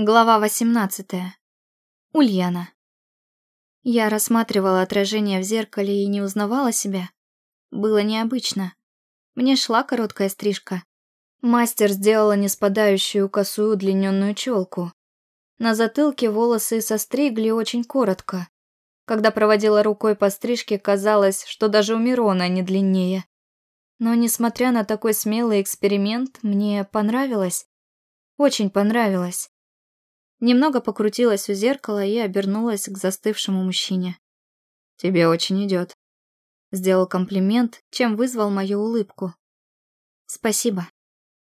Глава 18. Ульяна. Я рассматривала отражение в зеркале и не узнавала себя. Было необычно. Мне шла короткая стрижка. Мастер сделала неспадающую косую удлиненную челку. На затылке волосы состригли очень коротко. Когда проводила рукой по стрижке, казалось, что даже у Мирона они длиннее. Но несмотря на такой смелый эксперимент, мне понравилось. Очень понравилось. Немного покрутилась у зеркала и обернулась к застывшему мужчине. «Тебе очень идет. Сделал комплимент, чем вызвал мою улыбку. «Спасибо».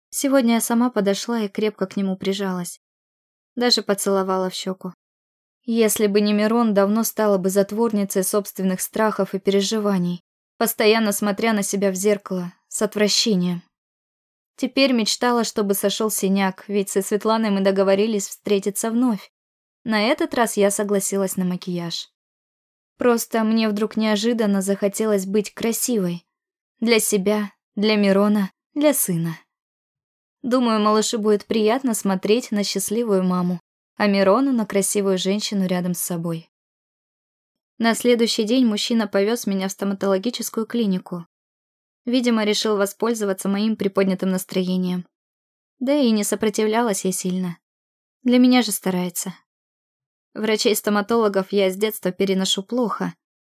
Сегодня я сама подошла и крепко к нему прижалась. Даже поцеловала в щеку. Если бы не Мирон, давно стала бы затворницей собственных страхов и переживаний, постоянно смотря на себя в зеркало, с отвращением. Теперь мечтала, чтобы сошел синяк, ведь со Светланой мы договорились встретиться вновь. На этот раз я согласилась на макияж. Просто мне вдруг неожиданно захотелось быть красивой. Для себя, для Мирона, для сына. Думаю, малышу будет приятно смотреть на счастливую маму, а Мирону на красивую женщину рядом с собой. На следующий день мужчина повез меня в стоматологическую клинику. Видимо, решил воспользоваться моим приподнятым настроением. Да и не сопротивлялась я сильно. Для меня же старается. Врачей-стоматологов я с детства переношу плохо,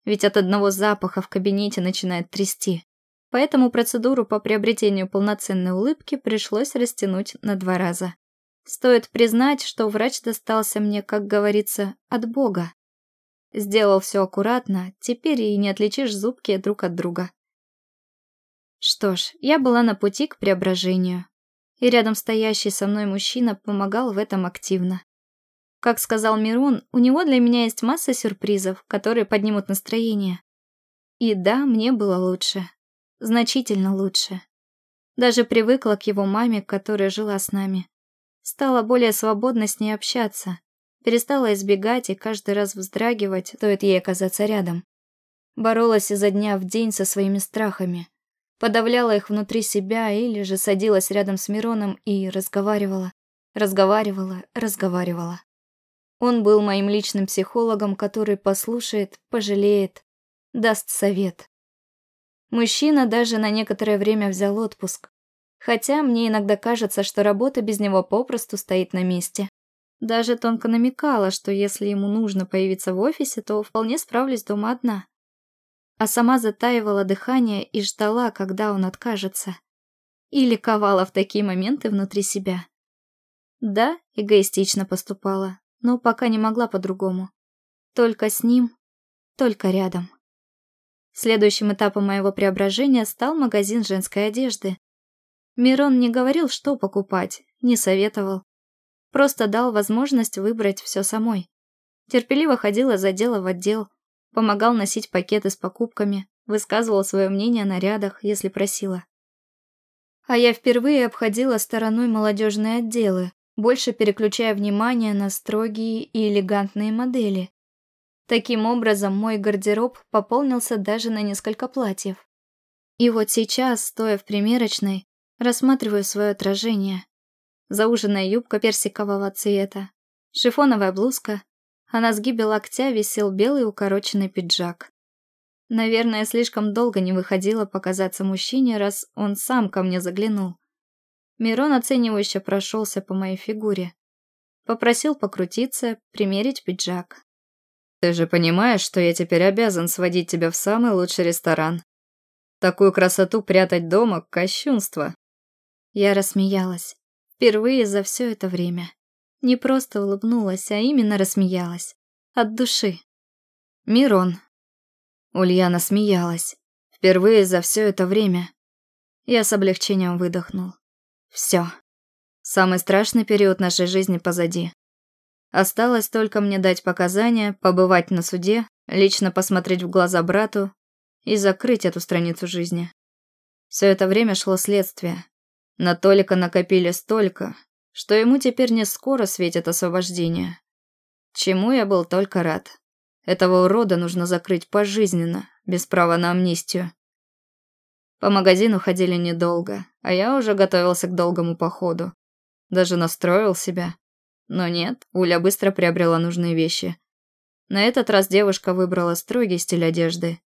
ведь от одного запаха в кабинете начинает трясти. Поэтому процедуру по приобретению полноценной улыбки пришлось растянуть на два раза. Стоит признать, что врач достался мне, как говорится, от Бога. Сделал все аккуратно, теперь и не отличишь зубки друг от друга. Что ж, я была на пути к преображению. И рядом стоящий со мной мужчина помогал в этом активно. Как сказал Мирон, у него для меня есть масса сюрпризов, которые поднимут настроение. И да, мне было лучше. Значительно лучше. Даже привыкла к его маме, которая жила с нами. Стала более свободно с ней общаться. Перестала избегать и каждый раз вздрагивать, стоит ей оказаться рядом. Боролась изо дня в день со своими страхами подавляла их внутри себя или же садилась рядом с Мироном и разговаривала, разговаривала, разговаривала. Он был моим личным психологом, который послушает, пожалеет, даст совет. Мужчина даже на некоторое время взял отпуск. Хотя мне иногда кажется, что работа без него попросту стоит на месте. Даже тонко намекала, что если ему нужно появиться в офисе, то вполне справлюсь дома одна а сама затаивала дыхание и ждала, когда он откажется. И ликовала в такие моменты внутри себя. Да, эгоистично поступала, но пока не могла по-другому. Только с ним, только рядом. Следующим этапом моего преображения стал магазин женской одежды. Мирон не говорил, что покупать, не советовал. Просто дал возможность выбрать все самой. Терпеливо ходила за дело в отдел, Помогал носить пакеты с покупками, высказывал свое мнение о нарядах, если просила. А я впервые обходила стороной молодежные отделы, больше переключая внимание на строгие и элегантные модели. Таким образом, мой гардероб пополнился даже на несколько платьев. И вот сейчас, стоя в примерочной, рассматриваю свое отражение. Зауженная юбка персикового цвета, шифоновая блузка, а на сгибе локтя висел белый укороченный пиджак. Наверное, слишком долго не выходило показаться мужчине, раз он сам ко мне заглянул. Мирон оценивающе прошелся по моей фигуре. Попросил покрутиться, примерить пиджак. «Ты же понимаешь, что я теперь обязан сводить тебя в самый лучший ресторан. Такую красоту прятать дома – кощунство». Я рассмеялась. Впервые за все это время. Не просто улыбнулась, а именно рассмеялась. От души. Мирон. Ульяна смеялась. Впервые за все это время. Я с облегчением выдохнул. Все. Самый страшный период нашей жизни позади. Осталось только мне дать показания, побывать на суде, лично посмотреть в глаза брату и закрыть эту страницу жизни. Все это время шло следствие. На Толика накопили столько, что ему теперь не скоро светит освобождение. Чему я был только рад. Этого урода нужно закрыть пожизненно, без права на амнистию. По магазину ходили недолго, а я уже готовился к долгому походу. Даже настроил себя. Но нет, Уля быстро приобрела нужные вещи. На этот раз девушка выбрала строгий стиль одежды.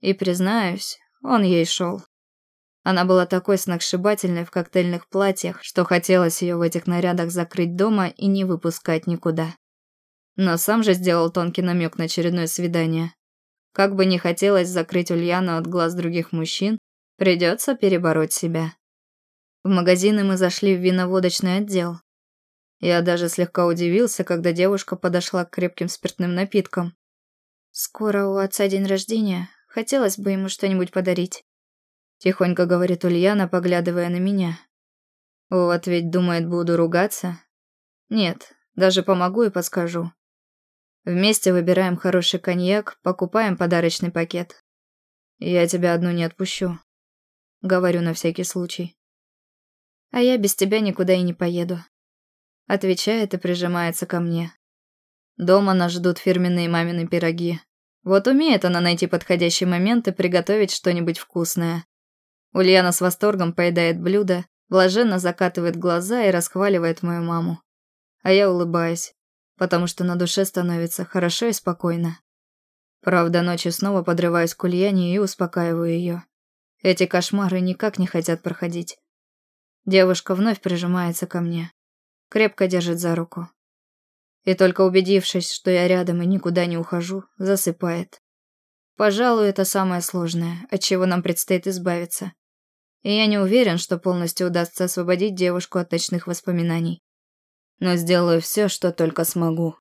И, признаюсь, он ей шел. Она была такой сногсшибательной в коктейльных платьях, что хотелось ее в этих нарядах закрыть дома и не выпускать никуда. Но сам же сделал тонкий намек на очередное свидание. Как бы не хотелось закрыть Ульяну от глаз других мужчин, придется перебороть себя. В магазины мы зашли в виноводочный отдел. Я даже слегка удивился, когда девушка подошла к крепким спиртным напиткам. «Скоро у отца день рождения. Хотелось бы ему что-нибудь подарить». Тихонько говорит Ульяна, поглядывая на меня. Вот ведь думает, буду ругаться. Нет, даже помогу и подскажу. Вместе выбираем хороший коньяк, покупаем подарочный пакет. Я тебя одну не отпущу. Говорю на всякий случай. А я без тебя никуда и не поеду. Отвечает и прижимается ко мне. Дома нас ждут фирменные мамины пироги. Вот умеет она найти подходящий момент и приготовить что-нибудь вкусное. Ульяна с восторгом поедает блюдо, блаженно закатывает глаза и расхваливает мою маму. А я улыбаюсь, потому что на душе становится хорошо и спокойно. Правда, ночью снова подрываюсь к Ульяне и успокаиваю ее. Эти кошмары никак не хотят проходить. Девушка вновь прижимается ко мне, крепко держит за руку. И только убедившись, что я рядом и никуда не ухожу, засыпает. Пожалуй, это самое сложное, от чего нам предстоит избавиться. И я не уверен, что полностью удастся освободить девушку от ночных воспоминаний. Но сделаю все, что только смогу.